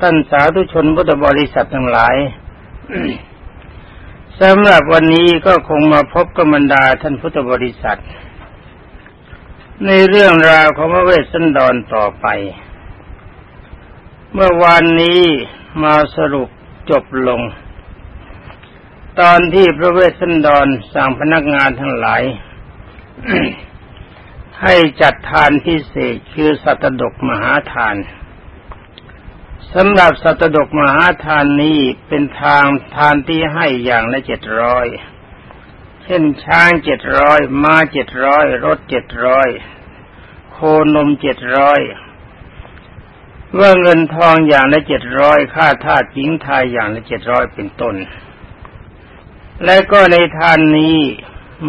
ท่านสาธุชนพุทธบริษัททั้งหลายสำหรับวันนี้ก็คงมาพบกับบรรดาท่านพุทธบริษัท ในเรื่องราวของพระเวสสันดรต่อไป เมื่อวานนี้มาสรุปจบลง ตอนที่พระเวสสันดรสั่งพนักงานทั้งหลาย ให้จัดทานพิเศษคือสัตดกมหาทาน สำหรับสัตดกมหาทานนี้เป็นทางทานที่ให้อย่างละเจ็ดร้อยเช่นช้างเจ็ดร้อยม้าเจ็ดร้อยรถเจ็ดร้อยโคนมเจ็ดร้อยว่าเงินทองอย่างละเจ็ดร้อยค่าทาสหญิงทายอย่างละเจ็ดร้อยเป็นต้น และก็ในทานนี้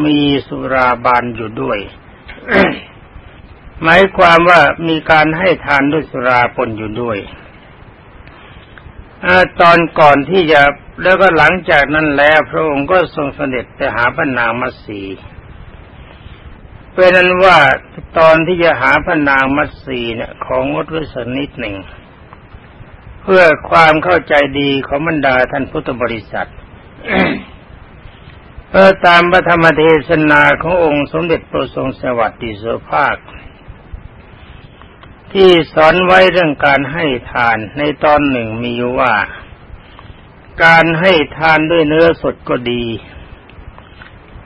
มีสุราบานอยู่ด้วย หมายความว่ามีการให้ทานด้วยสุราปนอยู่ด้วย ตอนก่อนที่จะแล้วก็หลังจากนั้นแล้วพระองค์ก็ทรงเสด็จไปหาพระนางมัสีเป็นนั้นว่าตอนที่จะหาพระนางมัสีเนี่ย ของงดไว้สักนิดหนึ่ง เพื่อความเข้าใจดีของบรรดาท่านพุทธบริษัทเพื่อตามพระธรรมเทศนาขององค์สมเด็จพระทรงสวัสดิโสภาค ที่สอนไว้เรื่องการให้ทานในตอนหนึ่งมีว่า การให้ทานด้วยเนื้อสดก็ดี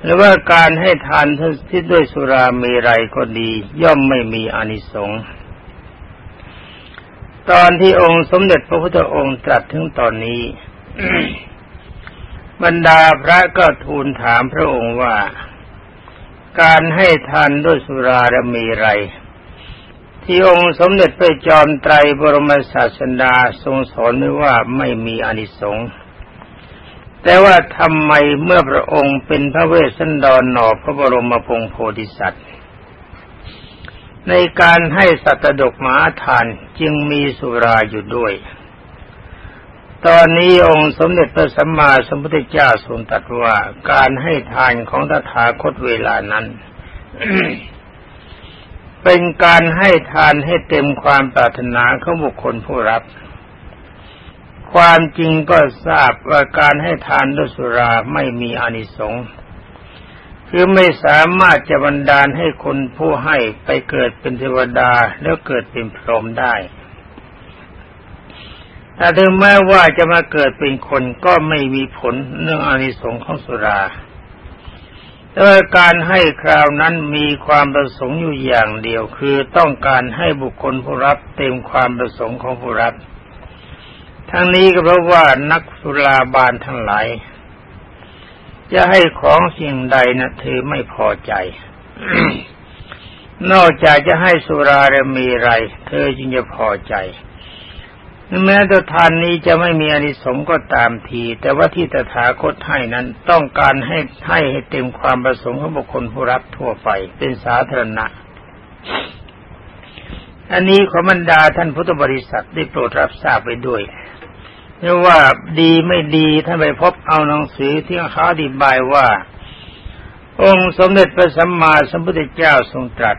หรือว่าการให้ทานที่ด้วยสุราเมรัยก็ดี ย่อมไม่มีอนิสงส์ตอนที่องค์สมเด็จพระพุทธองค์ตรัสถึงตอนนี้ บรรดาพระก็ทูลถามพระองค์ว่า การให้ทานด้วยสุราและมรัย ที่องค์สมเด็จพระจอมไตรบรมศาสดาทรงสอนไว้ว่าไม่มีอนิสงส์แต่ว่าทำไมเมื่อพระองค์เป็นพระเวสสันดรหนอพระบรมพงโพธิสัตว์ ในการให้สัตดกมหาทานจึงมีสุราอยู่ด้วย ตอนนี้องค์สมเด็จพระสัมมาสัมพุทธเจ้าทรงตรัสว่าการให้ทานของตถาคตเวลานั้น เป็นการให้ทานให้เต็มความปรารถนาของบุคคลผู้รับ ความจริงก็ทราบว่าการให้ทานด้วยสุราไม่มีอานิสงส์คือไม่สามารถจะบันดาลให้คนผู้ให้ไปเกิดเป็นเทวดาแล้วเกิดเป็นพรหมได้แต่ถึงแม้ว่าจะมาเกิดเป็นคนก็ไม่มีผลเรื่องอานิสงส์ของสุรา แต่การให้คราวนั้นมีความประสงค์อยู่อย่างเดียวคือต้องการให้บุคคลผู้รับเต็มความประสงค์ของผู้รับ ทั้งนี้ก็เพราะว่านักสุราบานทั้งหลาย จะให้ของสิ่งใดนะเธอไม่พอใจ นอกจากจะให้สุราและมีไร เธอจึงจะพอใจ แม้แต่ทานนี้จะไม่มีอนิสงส์ก็ตามที แต่ว่าที่ตถาคตให้นั้นต้องการให้ให้ให้เต็มความประสงค์ของบุคคลผู้รับทั่วไปเป็นสาธารณะ อันนี้ขอบรรดาท่านพุทธบริษัทได้โปรดรับทราบไปด้วยเรียกว่าดีไม่ดีท่านไปพบเอาหนังสือที่เขาอธิบายว่า องค์สมเด็จพระสัมมาสัมพุทธเจ้าทรงตรัส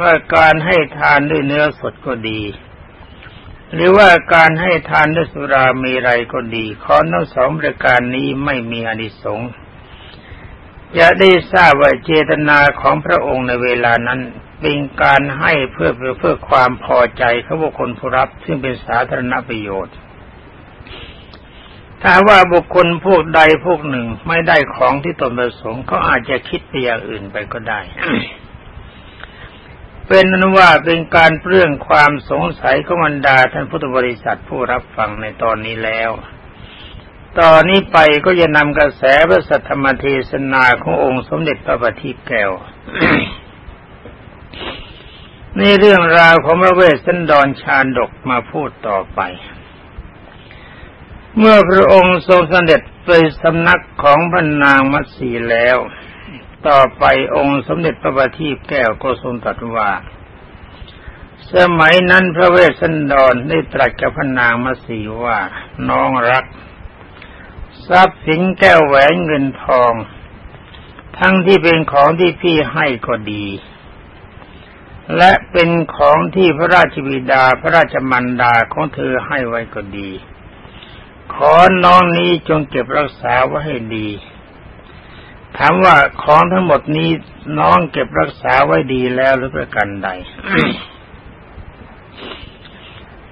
ว่าการให้ทานด้วยเนื้อสดก็ดี หรือว่าการให้ทานด้วยสุรามีไรก็ดีข้อทั้งสองประการนี้ไม่มีอนิสงส์จะได้ทราบว่าเจตนาของพระองค์ในเวลานั้นเป็นการให้เพื่อเพื่อความพอใจของบุคคลผู้รับซึ่งเป็นสาธารณประโยชน์ ถ้าว่าบุคคลพวกใดพวกหนึ่งไม่ได้ของที่ตนประสงค์เขาอาจจะคิดไปอย่างอื่นไปก็ได้ เป็นนั้นว่าเป็นการเปลื้องความสงสัยของบรรดาท่านพุทธบริษัทผู้รับฟังในตอนนี้แล้ว ตอนนี้ไปก็จะนำกระแสพระสัทธรรมเทศนาขององค์สมเด็จพระบัณฑิตแก้วในเรื่องราวของพระเวสสันดรชาดกมาพูดต่อไป เมื่อพระองค์ทรงเสด็จไปสำนักของพระนางมัตสีแล้ว ต่อไปองค์สมเด็จพระบัณฑิตแก้วก็ทรงตรัสว่า สมัยนั้นพระเวสสันดรได้ตรัสกับพระนางมาสีว่าน้องรัก ทรัพย์สินแก้วแหวนเงินทอง ทั้งที่เป็นของที่พี่ให้ก็ดี และเป็นของที่พระราชบิดาพระราชมันดาของเธอให้ไว้ก็ดี ขอน้องนี้จงเก็บรักษาไว้ให้ดี ถามว่าของทั้งหมดนี้น้องเก็บรักษาไว้ดีแล้วหรือประกันใด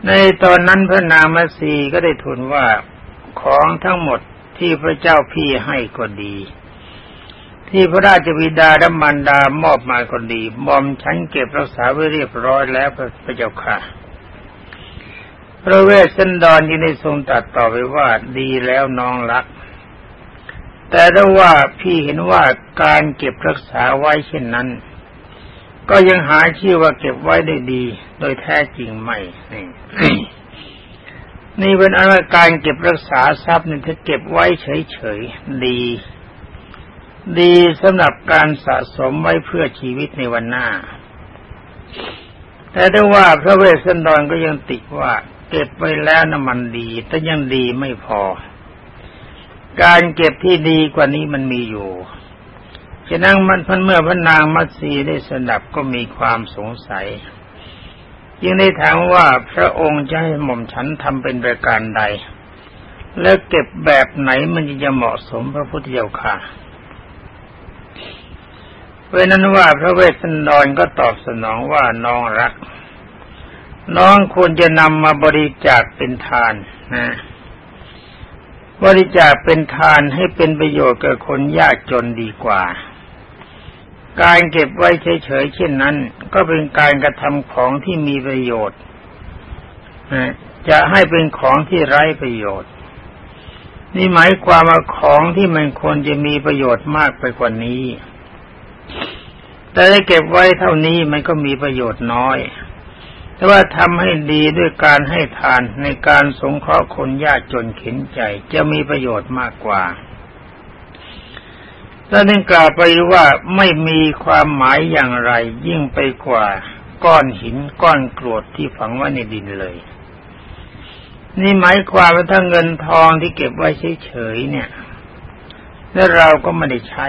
ในตอนนั้นพระนางมัสีก็ได้ทูลว่าของทั้งหมดที่พระเจ้าพี่ให้ก็ดี ที่พระราชบิดาและมารดามอบมาคนดีมอมฉันเก็บรักษาไว้เรียบร้อยแล้วพระเจ้าค่ะ พระเวสสันดรยังได้ทรงตัดต่อไปว่าดีแล้วน้องรัก แต่ถ้าว่าพี่เห็นว่าการเก็บรักษาไว้เช่นนั้น ก็ยังหาชื่อว่าเก็บไว้ได้ดี โดยแท้จริงไม่นี่เป็นอาการเก็บรักษาทรัพย์นี่ถ้าเก็บไว้เฉยๆดี ดีสำหรับการสะสมไว้เพื่อชีวิตในวันหน้า แต่ได้ว่าพระเวสสันดรก็ยังติว่า เก็บไว้แล้วน้ำมันดี แต่ยังดีไม่พอ การเก็บที่ดีกว่านี้มันมีอยู่ ฉะนั้นมันพันเมื่อพระนางมัตสีได้สนับก็มีความสงสัยยังได้ถามว่าพระองค์จะให้หม่อมฉันทำเป็นประการใด และเก็บแบบไหนมันจะเหมาะสมพระพุทธเจ้าค่ะเพราะนั้นว่าพระเวสสันดรก็ตอบสนองว่าน้องรัก น้องควรจะนำมาบริจาคเป็นทานนะ บริจาคเป็นทานให้เป็นประโยชน์กับคนยากจนดีกว่า การเก็บไว้เฉยๆเช่นนั้น ก็เป็นการกระทำของที่มีประโยชน์จะให้เป็นของที่ไร้ประโยชน์ นี่หมายความว่าของที่มันควรจะมีประโยชน์มากไปกว่านี้ แต่ได้เก็บไว้เท่านี้มันก็มีประโยชน์น้อย แต่ว่าทำให้ดีด้วยการให้ทานในการสงเคราะห์คนยากจนเข็นใจจะมีประโยชน์มากกว่าถ้าได้กล่าวไปว่าไม่มีความหมายอย่างไรยิ่งไปกว่า ก้อนหินก้อนกรวดที่ฝังไว้ในดินเลย นี่หมายความว่าถ้าเงินทองที่เก็บไว้เฉยๆเนี่ย แล้วเราก็ไม่ได้ใช้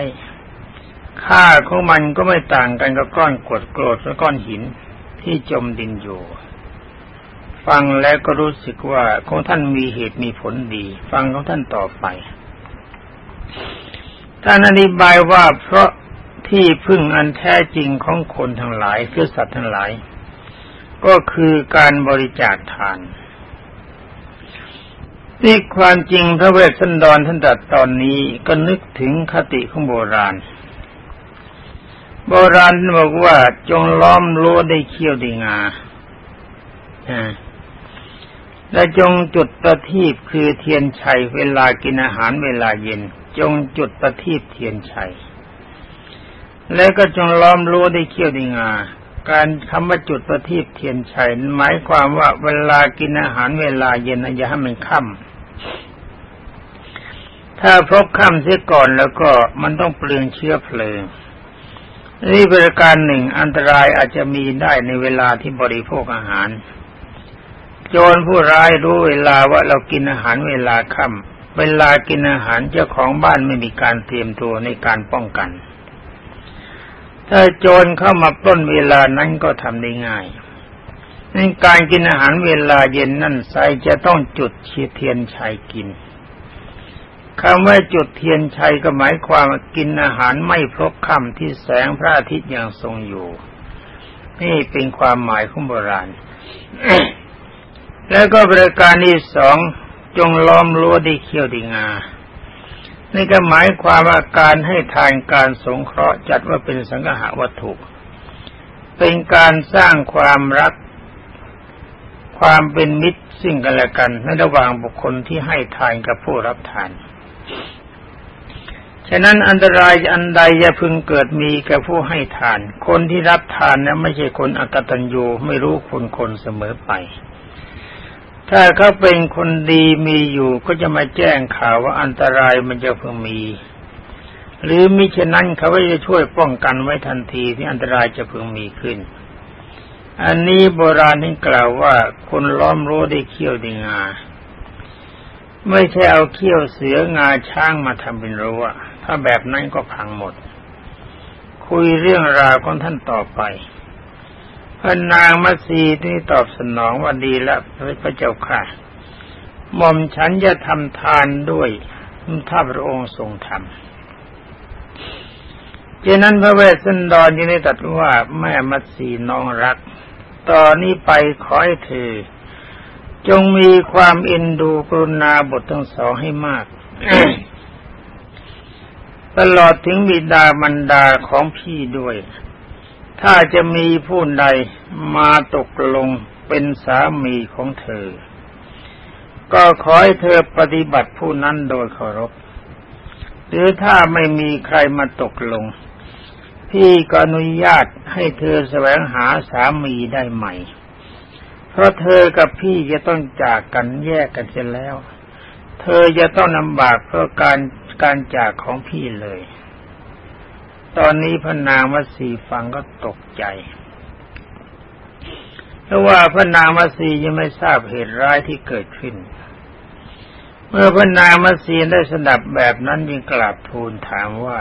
ค่าของมันก็ไม่ต่างกันกับก้อนกรวดโกรธและก้อนหิน ที่จมดินอยู่ ฟังแล้วก็รู้สึกว่าของท่านมีเหตุมีผลดี ฟังของท่านต่อไปท่านอธิบายว่าเพราะที่พึ่งอันแท้จริงของคนทั้งหลายคือสัตว์ทั้งหลาย ก็คือการบริจาคทานนี่ความจริงพระเวสสันดรท่านตรัสตอนนี้ก็นึกถึงคติของโบราณ โบราณบอกว่าจงล้อมรั้วด้วยเขี้ยวด้วยงาและจงจุดประทีปคือเทียนชัยเวลากินอาหารเวลาเย็น จงจุดประทีปเทียนชัยแล้วก็จงล้อมรั้วด้วยเขี้ยวด้วยงา การคำว่าจุดประทีปเทียนชัยหมายความว่าเวลากินอาหารเวลาเย็นอย่าให้มันค่ำถ้าพบค่ำเสียก่อนแล้วก็มันต้องเปลืองเชื้อเพลิง นี่เป็นการหนึ่งอันตรายอาจจะมีได้ในเวลาที่บริโภคอาหาร โจรผู้ร้ายรู้เวลาว่าเรากินอาหารเวลาค่ำเวลากินอาหารเจ้าของบ้านไม่มีการเตรียมตัวในการป้องกัน ถ้าโจรเข้ามาปล้นเวลานั้นก็ทำได้ง่ายในการกินอาหารเวลาเย็นนั่นใสจะต้องจุดเชียเทียนชัยกิน คำว่าจุดเทียนชัยก็หมายความกินอาหารไม่พบค่ำที่แสงพระอาทิตย์ยังทรงอยู่ นี่เป็นความหมายของโบราณ แล้วก็บริการที่สองจงล้อมรั้วดีเขี้ยวดีงา นี่ก็หมายความว่าการให้ทานการสงเคราะห์จัดว่าเป็นสังหาวัตถุ เป็นการสร้างความรัก ความเป็นมิตรสิ่งกันและกันในระหว่างบุคคลที่ให้ทานกับผู้รับทาน ฉะนั้นอันตรายอันใดอย่าพึงเกิดมีแก่ผู้ให้ทาน คนที่รับทานนะไม่ใช่คนอกตัญญูไม่รู้คุณคนเสมอไป ถ้าเขาเป็นคนดีมีอยู่ก็จะมาแจ้งข่าวว่าอันตรายมันจะพึงมี หรือมิฉะนั้นเขาก็จะช่วยป้องกันไว้ทันทีที่อันตรายจะพึงมีขึ้น อันนี้โบราณที่กล่าวว่าคนล้อมรั้วได้เขี้ยวดีงา ไม่ใช่เอาเขี้ยวเสืองาช้างมาทำเป็นรั้วถ้าแบบนั้นก็พังหมด คุยเรื่องราวของท่านต่อไปพระนางมัสีที่ตอบสนองว่าดีแล้วพระเจ้าค่ะหม่อมฉันจะทำทานด้วยถ้าพระองค์ทรงทำเจนั้นพระเวสสันดรยังได้ตรัสว่าแม่มัสีน้องรัก ตอนนี้ไปขอให้เธอ จงมีความเอ็นดูกรุณาบททั้งสองให้มาก ตลอดถึงบิดามันดาของพี่ด้วย ถ้าจะมีผู้ใดมาตกลงเป็นสามีของเธอ ก็ขอให้เธอปฏิบัติผู้นั้นโดยเคารพ หรือถ้าไม่มีใครมาตกลง พี่ก็อนุญาตให้เธอแสวงหาสามีได้ใหม่ เพราะเธอกับพี่จะต้องจากกันแยกกันเสียแล้ว เธอจะต้องลำบากเพราะการการจากของพี่เลย ตอนนี้พนางวสีฟังก็ตกใจเพราะว่าพระนางมัสียังไม่ทราบเหตุร้ายที่เกิดขึ้น เมื่อพระนางมัสีได้สดับแบบนั้นยิงกราบทูลถามว่า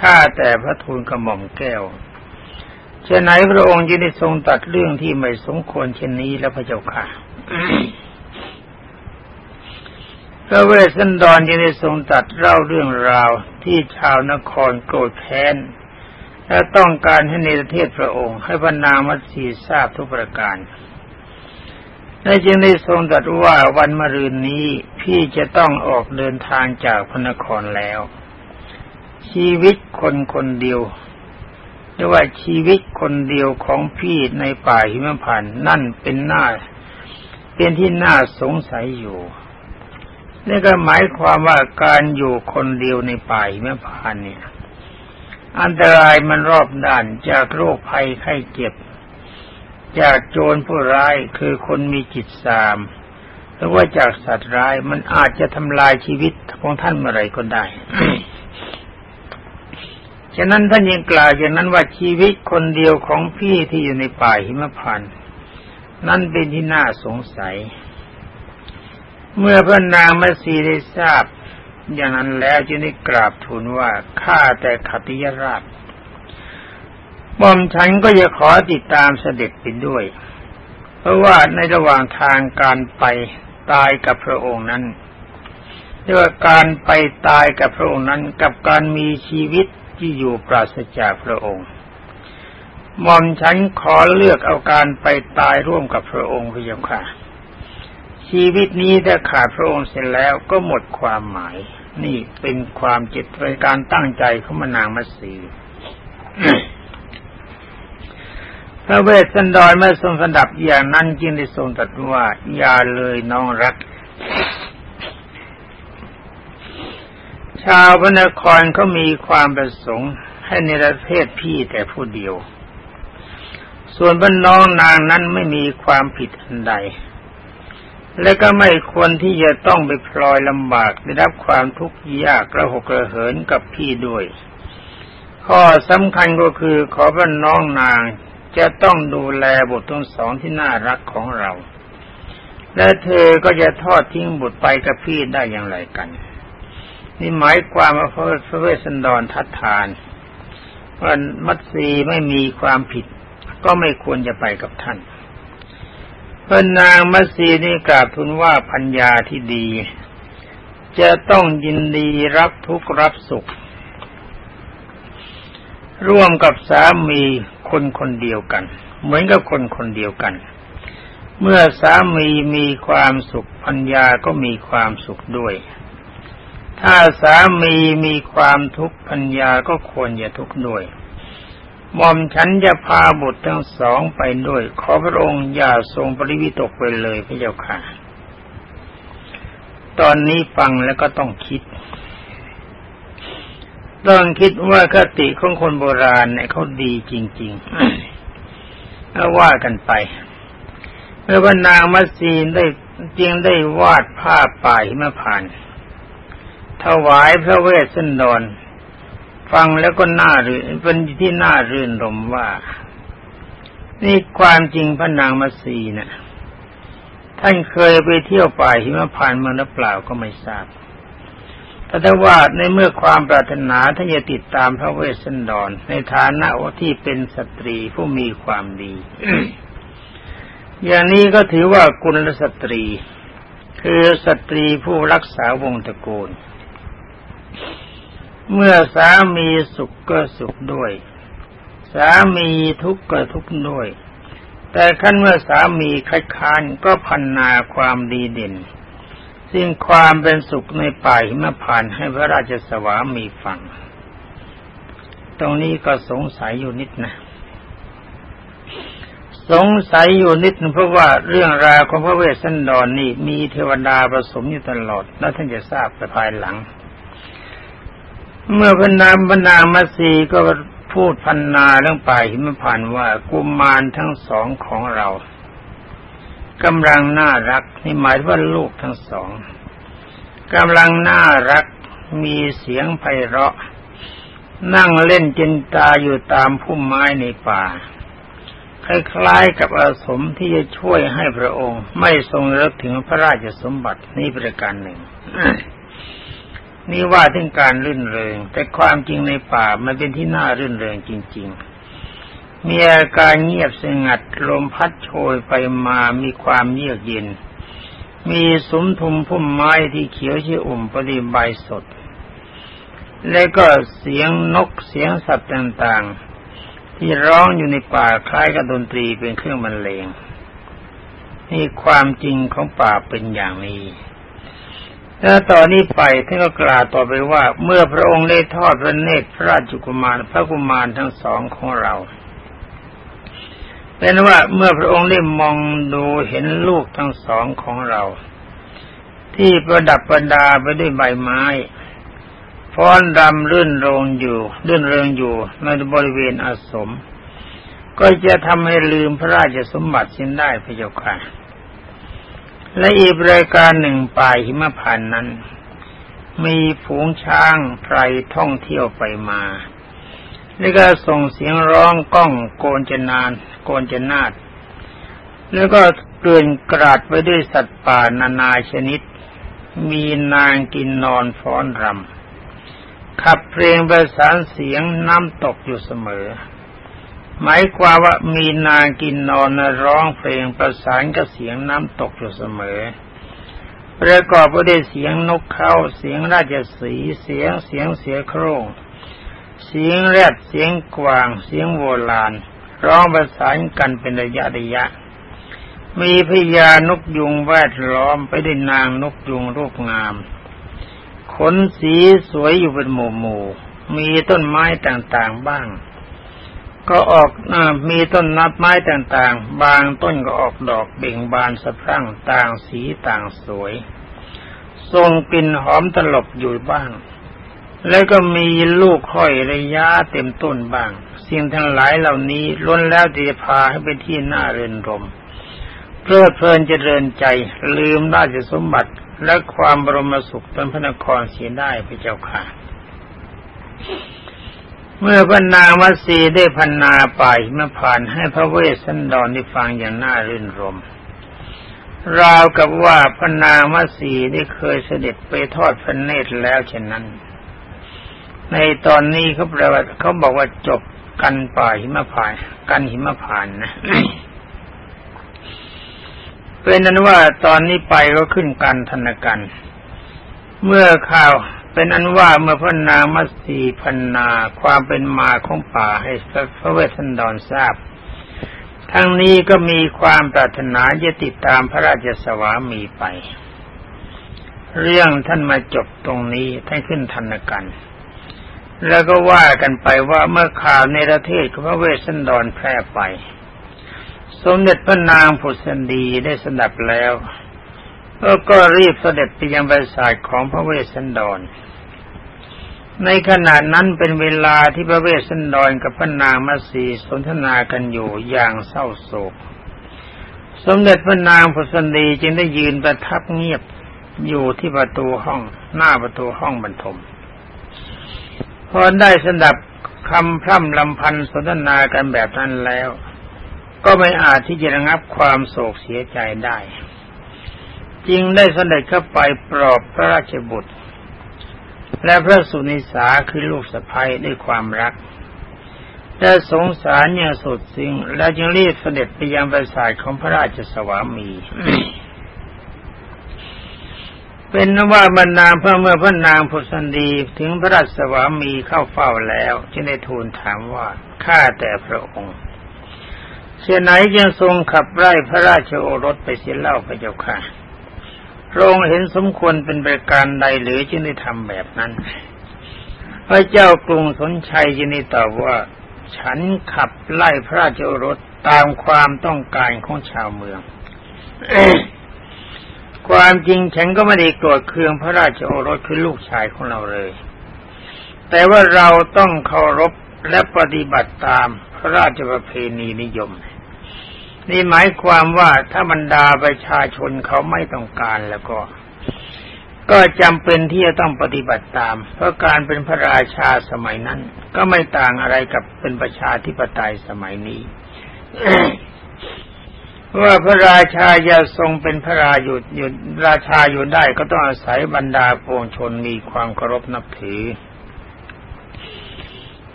ข้าแต่พระทูลกระหม่อมแก้ว เช่นไหนพระองค์จะได้ทรงตัดเรื่องที่ไม่สมควรเช่นนี้แล้วพระเจ้าค่ะพระเวสสันดรยังได้ทรงตัดเล่าเรื่องราวที่ชาวนครโกรธแค้น และต้องการให้ในประเทศพระองค์ ให้บรรณามัตสีทราบทุกประการและจึงได้ทรงตรัสว่าวันมะรืนนี้พี่จะต้องออกเดินทางจากพระนครแล้ว ชีวิตคนคนเดียว เรียกว่าชีวิตคนเดียวของพี่ในป่าหิมพานนั่นเป็นหน้า เป็นที่น่าสงสัยอยู่นี่ก็หมายความว่าการอยู่คนเดียวในป่าหิมพานเนี่ย อันตรายมันรอบด้านจากโรคภัยไข้เจ็บ จากโจรผู้ร้ายคือคนมีจิตสามหรือว่าจากสัตว์ร้ายมันอาจจะทำลายชีวิตของท่านเมื่อไรก็ได้ ฉะนั้นท่านยังกล่าวอย่างนั้นว่าชีวิตคนเดียวของพี่ที่อยู่ในป่าหิมพานต์นั่นเป็นที่น่าสงสัย เมื่อพระนางมาสีได้ทราบ อย่างนั้นแล้วจึงได้กราบทูลว่าข้าแต่ขติยราชบอมฉันก็จะขอติดตามเสด็จไปด้วย เพราะว่าในระหว่างทางการไปตายกับพระองค์นั้นเรียกว่าการไปตายกับพระองค์นั้น กับการมีชีวิต ที่อยู่ปราศจากพระองค์มอมฉันขอเลือกเอาการไปตายร่วมกับพระองค์พระยาค่ะ ชีวิตนี้ถ้าขาดพระองค์เสร็จแล้วก็หมดความหมาย นี่เป็นความจิตเป็นการตั้งใจของมานางมัสีพระเวสสันดรเมื่อทรงสดับอย่างนั้นจึงได้ทรงตรัสว่าอย่าเลยน้องรัก ชาวพระนครเขามีความประสงค์ให้ในประเทศพี่แต่ผู้เดียว ส่วนบรรน้องนางนั้นไม่มีความผิดอันใด และก็ไม่ควรที่จะต้องไปพลอยลำบากได้รับความทุกข์ยากกระหกกระเหินกับพี่ด้วย ข้อสำคัญก็คือขอพระน้องนางจะต้องดูแลบุตรทั้งสองที่น่ารักของเรา และเธอก็จะทอดทิ้งบุตรไปกับพี่ได้อย่างไรกัน นี่หมายความว่าพระเวสสันดรทัดทานว่ามัตสีไม่มีความผิด ก็ไม่ควรจะไปกับท่านเพราะนางมัสีนี่กราบทูลว่าพัญญาที่ดี จะต้องยินดีรับทุกข์รับสุข ร่วมกับสามีคนคนเดียวกัน เหมือนกับคนคนเดียวกัน เมื่อสามีมีความสุขพัญญาก็มีความสุขด้วย ถ้าสามีมีความทุกข์พัญญาก็ควรจะทุกข์ด้วยหม่อมฉันจะพาบุตรทั้งสองไปด้วย ขอพระองค์อย่าทรงปริวิตกไปเลยพระเจ้าค่ะ ตอนนี้ฟังแล้วก็ต้องคิด ต้องคิดว่าคติของคนโบราณเนี่ยเขาดีจริงๆแล้วว่ากันไปเมื่อพระนางมัสซีนได้จึงได้วาดภาพป่ายมาผ่าน ถวายพระเวสสันดรฟังแล้วก็น่ารื่นเป็นที่น่ารื่นรมว่า นี่ความจริงพระนางมัสีนะ่ะ ท่านเคยไปเที่ยวป่าหิมพานมาหรือเปล่าก็ไม่ทราบแต่ว่าในเมื่อความปรารถนาท่านจะติดตามพระเวสสันดร ในฐานะที่เป็นสตรีผู้มีความดี อย่างนี้ก็ถือว่ากุลสตรี คือสตรีผู้รักษาวงตระกูล เมื่อสามีสุขก็สุขด้วย สามีทุกข์ก็ทุกข์ด้วย แต่ขั้นเมื่อสามีคัดค้านก็พันนาความดีเด่น ซึ่งความเป็นสุขในป่าหิมพานให้พระราชสวามีฟัง ตรงนี้ก็สงสัยอยู่นิดนะสงสัยอยู่นิดเพราะว่าเรื่องราวของพระเวสสันดรนนี่มีเทวดาผสมอยู่ตลอด แล้วท่านจะทราบไปภายหลัง เมื่อพนามพนางมาสีก็พูดพันนาเรื่องป่าหิมพานว่ากุมารทั้งสองของเรากำลังน่ารักนี่หมายว่าลูกทั้งสองกำลังน่ารักมีเสียงไพเราะ นั่งเล่นจินตาอยู่ตามพุ่มไม้ในป่า คล้ายๆกับอาสมที่จะช่วยให้พระองค์ ไม่ทรงรึกถึงพระราชสมบัตินี่ประการหนึ่ง นี่ว่าถึงการรื่นเริง แต่ความจริงในป่ามันเป็นที่น่ารื่นเริงจริง ๆ มีอาการเงียบสงัดลมพัดโชยไปมามีความเยือกเย็น มีสมทุมพุ่มไม้ที่เขียวชื่ออุ่มปริใบสด และก็เสียงนกเสียงสัตว์ต่างๆ ที่ร้องอยู่ในป่าคล้ายกับดนตรีเป็นเครื่องบรรเลงนี่ความจริงของป่าเป็นอย่างนี้ แล้วตอนนี้ไปท่านก็กล่าวต่อไปว่า เมื่อพระองค์ได้ทอดพระเนตรพระราชกุมารพระกุมารทั้งสองของเราเป็นว่าเมื่อพระองค์ได้มองดูเห็นลูกทั้งสองของเรา ที่ประดับประดาไปด้วยใบไม้ฟ้อนรำรื่นรงอยู่รื่นเริงอยู่ในบริเวณอาสม ก็จะทำให้ลืมพระราชสมบัติสิ้นได้พระเจ้าค่ะ และอีกรายการหนึ่งป่ายหิมพานนั้น มีฝูงช้างไพรท่องเที่ยวไปมาแล้วก็ส่งเสียงร้องก้องโกนจนาน โกนจนาดแล้วก็เกลื่อนกราดไปด้วยสัตว์ป่านานาชนิด มีนางกินนอนฟ้อนรำขับเพลงประสานเสียงน้ำตกอยู่เสมอ หมายความว่ามีนางกินนอนร้องเพลงประสานกับเสียงน้ำตกอยู่เสมอ ประกอบไปด้วยเสียงนกเขาเสียงราชสีเสียงเสียงเสียโครง เสียงแรดเสียงกวาง เสียงโวลาน ร้องประสานกันเป็นระยะระยะ มีพญานกยุงแวดล้อมไปด้วยนางนกยุงรูปงาม ขนสีสวยอยู่เป็นหมู่หมู่มีต้นไม้ต่างๆบ้าง ก็ออกอมีต้นนับไม้ต่างๆ บางต้นก็ออกดอกเบ่งบานสะพรั่งต่างสีต่างสวย ทรงกลิ่นหอมตลบอยู่บ้าง แล้วก็มีลูกค่อยระยะเต็มต้นบ้าง สิ่งทั้งหลายเหล่านี้ล้นแล้วที่จะพาให้ไปที่หน้าเรินรมเพลิดเพลินเจริญใจลืมราชสมบัติและความบรมสุขตนพระนครเสียได้พระเจ้าค่ะ เมื่อพระนางมัสีได้พันนาไปมื่อผ่านให้พระเวสสันดรได้ฟังอย่างน่ารื่นรมราวกับว่าพระนางมัสีได้เคยเสด็จไปทอดพระเนตรแล้วเช่นนั้น ในตอนนี้เขาแปลว่าเขาบอกว่าจบกันป่าหิมพาน กันหิมพานนะเป็นนั้นว่าตอนนี้ไปก็ขึ้นกันธนกัน เมื่อข่าว เป็นอันว่าเมื่อพระนามัสสีพันนาความเป็นมาของป่าให้พระเวสสันดรทราบ ทั้งนี้ก็มีความปรารถนาจะติดตามพระราชสวามีไป เรื่องท่านมาจบตรงนี้ท่านขึ้นธนกัน แล้วก็ว่ากันไปว่าเมื่อข่าวในประเทศพระเวสสันดรแพร่ไป สมเด็จพระนางผุสันดีได้สดับแล้ว ก็ก็รีบเสด็จไปยังบริษัทของพระเวสสันดร ในขณะนั้นเป็นเวลาที่พระเวสสันดรกับพระนางมาสีสนทนากันอยู่อย่างเศร้าโศก สมเด็จพระนางผุสันดีจึงได้ยืนประทับเงียบอยู่ที่ประตูห้องหน้าประตูห้องบรรทมพอได้สดับคำพร่ำลำพันสนทนากันแบบนั้นแล้ว ก็ไม่อาจที่จะระงับความโศกเสียใจได้ จึงได้เสด็จเข้าไปปลอบพระราชบุตร และพระสุนิสาคือลูกสะพ้ยด้วยความรักและสงสารอย่างสุดสิ่งและจึงรีบเสด็จไปยังปราสาทของพระราชสวามี เป็นนว่าบรรณางเพื่อเมื่อพระนางพุสันดีถึงพระราชสวามีเข้าเฝ้าแล้ว จึงได้ทูลถามว่าข้าแต่พระองค์เช่นไหนจึงทรงขับไล่พระราชโอรสไปเสียเล่าพระเจ้าค่ะ พระองค์เห็นสมควรเป็นประการใดหรือจึงได้ทำแบบนั้น พระเจ้ากรุงสนชัยจึงได้ตอบว่า ฉันขับไล่พระราชโอรสตามความต้องการของชาวเมือง ความจริงฉันก็ไม่ได้โกรธเคืองพระราชโอรสคือลูกชายของเราเลย แต่ว่าเราต้องเคารพและปฏิบัติตามพระราชประเพณีนิยม นี่หมายความว่าถ้าบรรดาประชาชนเขาไม่ต้องการแล้วก็ ก็จำเป็นที่จะต้องปฏิบัติตาม เพราะการเป็นพระราชาสมัยนั้น ก็ไม่ต่างอะไรกับเป็นประชาธิปไตยสมัยนี้ว่าพระราชาจะทรงเป็นพระราอยู่อยู่ราชาอยู่ได้ก็ต้องอาศัยบรรดาปวงชนมีความเคารพนับถือ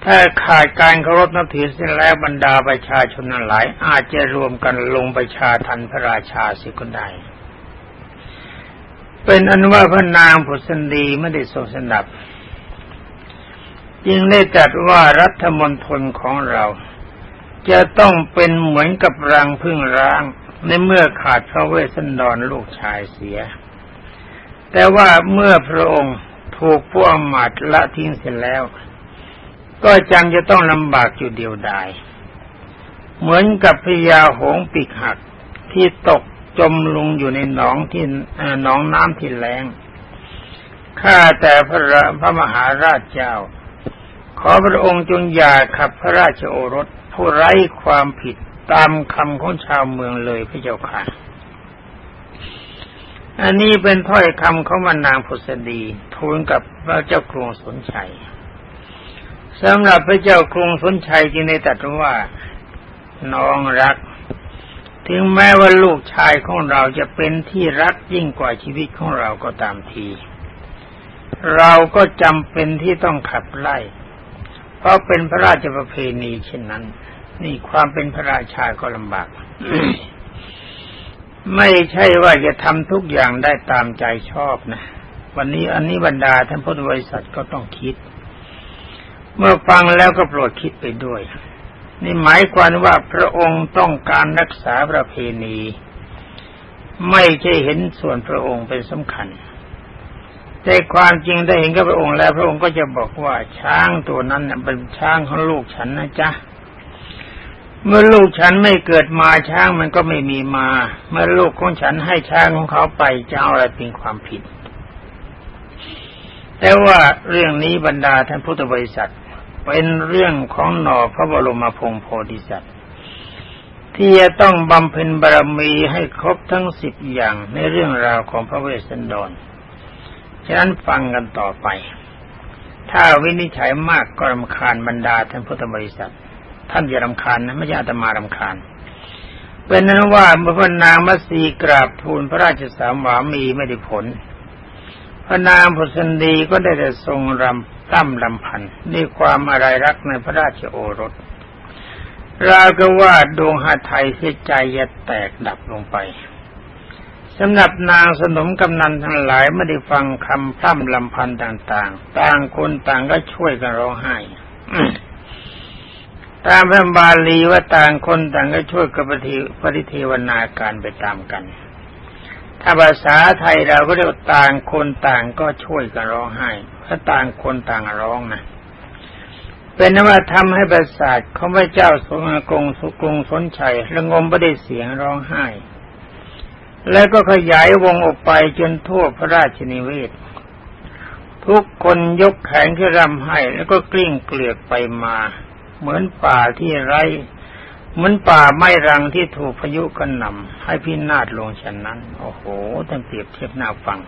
ถ้าขาดการเคารพนับถือเส้นแล้วบรรดาประชาชนหลาย อาจจะรวมกันลงประชาทันพระราชาสิก็ได้เป็นอนุว่าพระนางผุสันดีไม่ได้ทรงสนับยิ่งได้จัดว่ารัฐมนตรของเรา จะต้องเป็นเหมือนกับรังพึ่งร้าง ในเมื่อขาดพระเวสสันดรลูกชายเสีย แต่ว่าเมื่อพระองค์ถูกพวกหมัดละทิ้งเสร็จแล้ว ก็จำจะต้องลำบากอยู่เดียวดาย เหมือนกับพญาหงปีกหักที่ตกจมลงอยู่ในหนองที่หนองน้ำที่แรงข้าแต่พระพระมหาราชเจ้า ขอพระองค์จงอย่าขับพระราชโอรสผู้ไร้ความผิดตามคำของชาวเมืองเลยพระเจ้าค่ะ อันนี้เป็นถ้อยคำของมันนางพุษดีทูลกับพระเจ้ากรุงสนชัย สำหรับพระเจ้ากรุงสนชัยจึงได้ตรัสว่าน้องรัก ถึงแม้ว่าลูกชายของเราจะเป็นที่รักยิ่งกว่าชีวิตของเราก็ตามที เราก็จำเป็นที่ต้องขับไล่ เพราะเป็นพระราชประเพณีเช่นนั้น นี่ความเป็นพระราชาก็ลำบาก ไม่ใช่ว่าจะทำทุกอย่างได้ตามใจชอบนะ วันนี้อันนี้บรรดาท่านพุทธบริษัทก็ต้องคิด เมื่อฟังแล้วก็โปรดคิดไปด้วย นี่หมายความว่าพระองค์ต้องการรักษาประเพณี ไม่ใช่เห็นส่วนพระองค์เป็นสำคัญ แต่ความจริงถ้เห็นกับพระองค์แล้วพระองค์ก็จะบอกว่าช้างตัวนั้นเป็นช้างของลูกฉันนะจ๊ะเมื่อลูกฉันไม่เกิดมาช้างมันก็ไม่มีมา เมื่อลูกของฉันให้ช้างของเขาไปจะเอาอะไรเป็นความผิด แต่ว่าเรื่องนี้บรรดาท่านพุทธบริษัท เป็นเรื่องของหน่อพระบรมพงโพธิสัตว์ที่จะต้องบำเพ็ญบารมีให้ครบทั้งสิบอย่างในเรื่องราวของพระเวสสันดร ฉะนั้นฟังกันต่อไป ถ้าวินิจฉัยมากก็รำคาญบรรดาท่านพุทธบริษัท ท่านอย่ารำคาญนะไม่ใช่อาตมารำคาญ เป็นนั้นว่าเมื่อพระนางมัสีกราบทูลพระราชสามวามีไม่ได้ผล พระนางพุสันดีก็ได้แต่ทรงรำตั้มลำพันด้วยความอะไรรักในพระราชโอรสราวก็ว่าดวงหาไทยเสียใจจะแตกดับลงไปสำหรับนางสนมกำนันทั้งหลายไม่ได้ฟังคำพร่ำลำพันต่างๆ ต่างคนต่างก็ช่วยกันร้องไห้ตามพระบาลีว่าต่างคนต่างก็ช่วยกับปฏิปฏิเทวนาการไปตามกัน ถ้าภาษาไทยเราก็เรียกต่างคนต่างก็ช่วยกันร้องไห้ถ้าต่างคนต่างร้องนะเป็นนว่าทำให้ประสาทของพระเจ้าสงกรงสุกรุงสนชัยระงมไม่ได้เสียงร้องไห้ แล้วก็ขยายวงออกไปจนทั่วพระราชนิเวศ ทุกคนยกแขนขึ้นรำให้ แล้วก็กลิ้งเกลือกไปมา เหมือนป่าที่ไร้ มือนป่าไม้รังที่ถูกพายุกระหน่ำให้พินาศลงฉันนั้น โอ้โหท่านเปรียบเทียบหน้าฟัง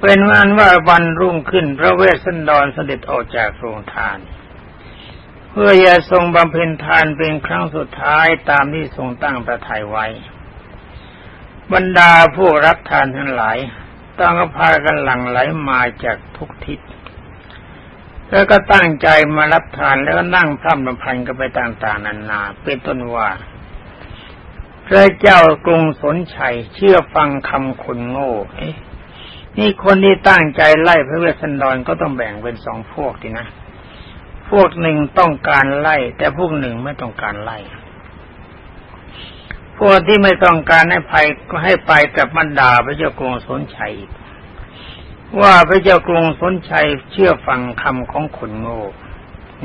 เป็นวันว่าวันรุ่งขึ้นพระเวสสันดรเสด็จออกจากโรงทาน เพื่อจะทรงบำเพ็ญทานเป็นครั้งสุดท้ายตามที่ทรงตั้งประทัยไว้ บรรดาผู้รับทานทั้งหลายต้องก็พากันหลั่งไหลมาจากทุกทิศ แล้วก็ตั้งใจมารับทานแล้วก็นั่งพร่ำรำพันกันไปต่างๆนานาเป็นต้นว่า พระเจ้ากรุงสนชัยเชื่อฟังคำคนโง่เอ๊ะนี่คนที่ตั้งใจไล่พระเวสสันดรก็ต้องแบ่งเป็นสองพวกทีนะ พวกหนึ่งต้องการไล่ แต่พวกหนึ่งไม่ต้องการไล่ พวกที่ไม่ต้องการให้ไปก็ให้ไปกับมันดาพระเจ้ากรุงสนชัย ว่าพระเจ้ากรุงสนชัยเชื่อฟังคำของคนโง่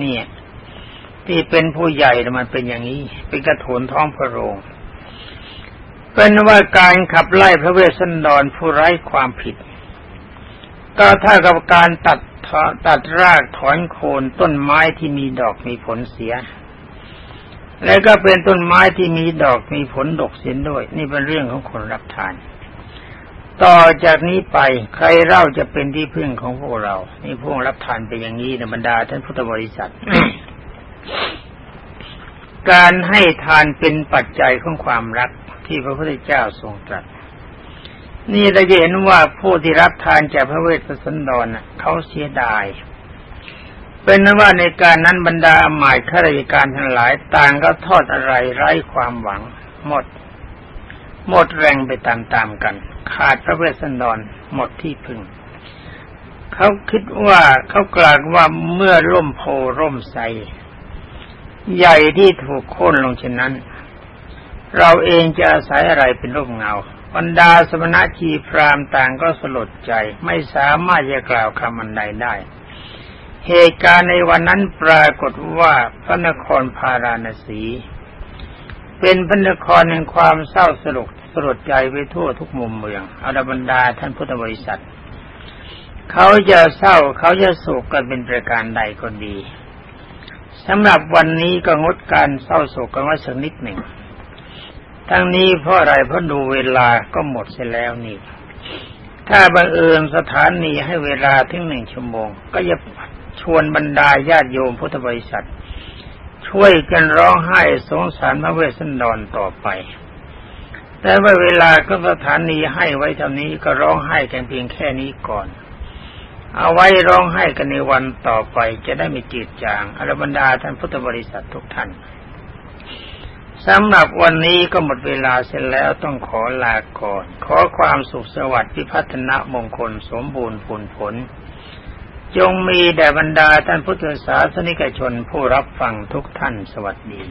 นี่ที่เป็นผู้ใหญ่มันเป็นอย่างนี้ เป็นกระโถนท้องพระโรงเป็นว่าการขับไล่พระเวสสันดรผู้ไร้ความผิด ก็ถ้ากับการตัดตัดรากถอนโคนต้นไม้ที่มีดอกมีผลเสีย แล้วก็เป็นต้นไม้ที่มีดอกมีผลดกเสียด้วย นี่เป็นเรื่องของคนรับทาน ต่อจากนี้ไปใครเล่าจะเป็นที่พึ่งของพวกเรา นี่พวกรับทานเป็นอย่างนี้ในบรรดาท่านพุทธบริษัท การให้ทานเป็นปัจจัยของความรักที่พระพุทธเจ้าทรงตรัส นี่เราจะเห็นว่าผู้ที่รับทานจากพระเวสสันดรเขาเสียดาย เป็นนั้นว่าในการนั้นบรรดาหมายข้าราชการทั้งหลายต่างก็ทอดอะไรไร้ความหวัง หมด หมดแรงไปตามๆกัน ขาดพระเวสสันดรหมดที่พึ่ง เขาคิดว่าเขากล่าวว่าเมื่อร่มโพร่มใส ใหญ่ที่ถูกโค่นลงเช่นนั้น เราเองจะอาศัยอะไรเป็นร่มเงา บรรดาสมณะชีพรามต่างก็สลดใจ ไม่สามารถจะกล่าวคำอันใดได้เหตุการณ์ในวันนั้นปรากฏว่าพระนครพาราณสี เป็นพระนครแห่งความเศร้าสลด ลดใจไปทั่วทุกมุมเมืองอาบรรดาท่านพุทธบริษัท เขาจะเศร้าเขาจะโศกกันเป็นประการใดก็ดีสำหรับวันนี้ก็งดการเศร้าโศกกันไว้สักนิดหนึ่ง ทั้งนี้เพราะอะไรเพราะดูเวลาก็หมดเสียแล้วนี่ ถ้าบังเอิญสถานีให้เวลาถึงหนึ่งชั่วโมง ก็จะชวนบรรดาญาติโยมพุทธบริษัท ช่วยกันร้องไห้สงสารพระเวสสันดรต่อไป แต่ว่าเวลาก็สถานีให้ไว้เท่านี้ก็ร้องไห้กันเพียงแค่นี้ก่อน เอาไว้ร้องไห้กันในวันต่อไปจะได้ไม่จืดจางอรบรรดาท่านพุทธบริษัททุกท่านสำหรับวันนี้ก็หมดเวลาเสร็จแล้วต้องขอลาก่อน ขอความสุขสวัสดิ์พิพัฒนมงคลสมบูรณ์ผลผล จงมีแด่บรรดาท่านพุทธศาสนิกชนผู้รับฟังทุกท่านสวัสดี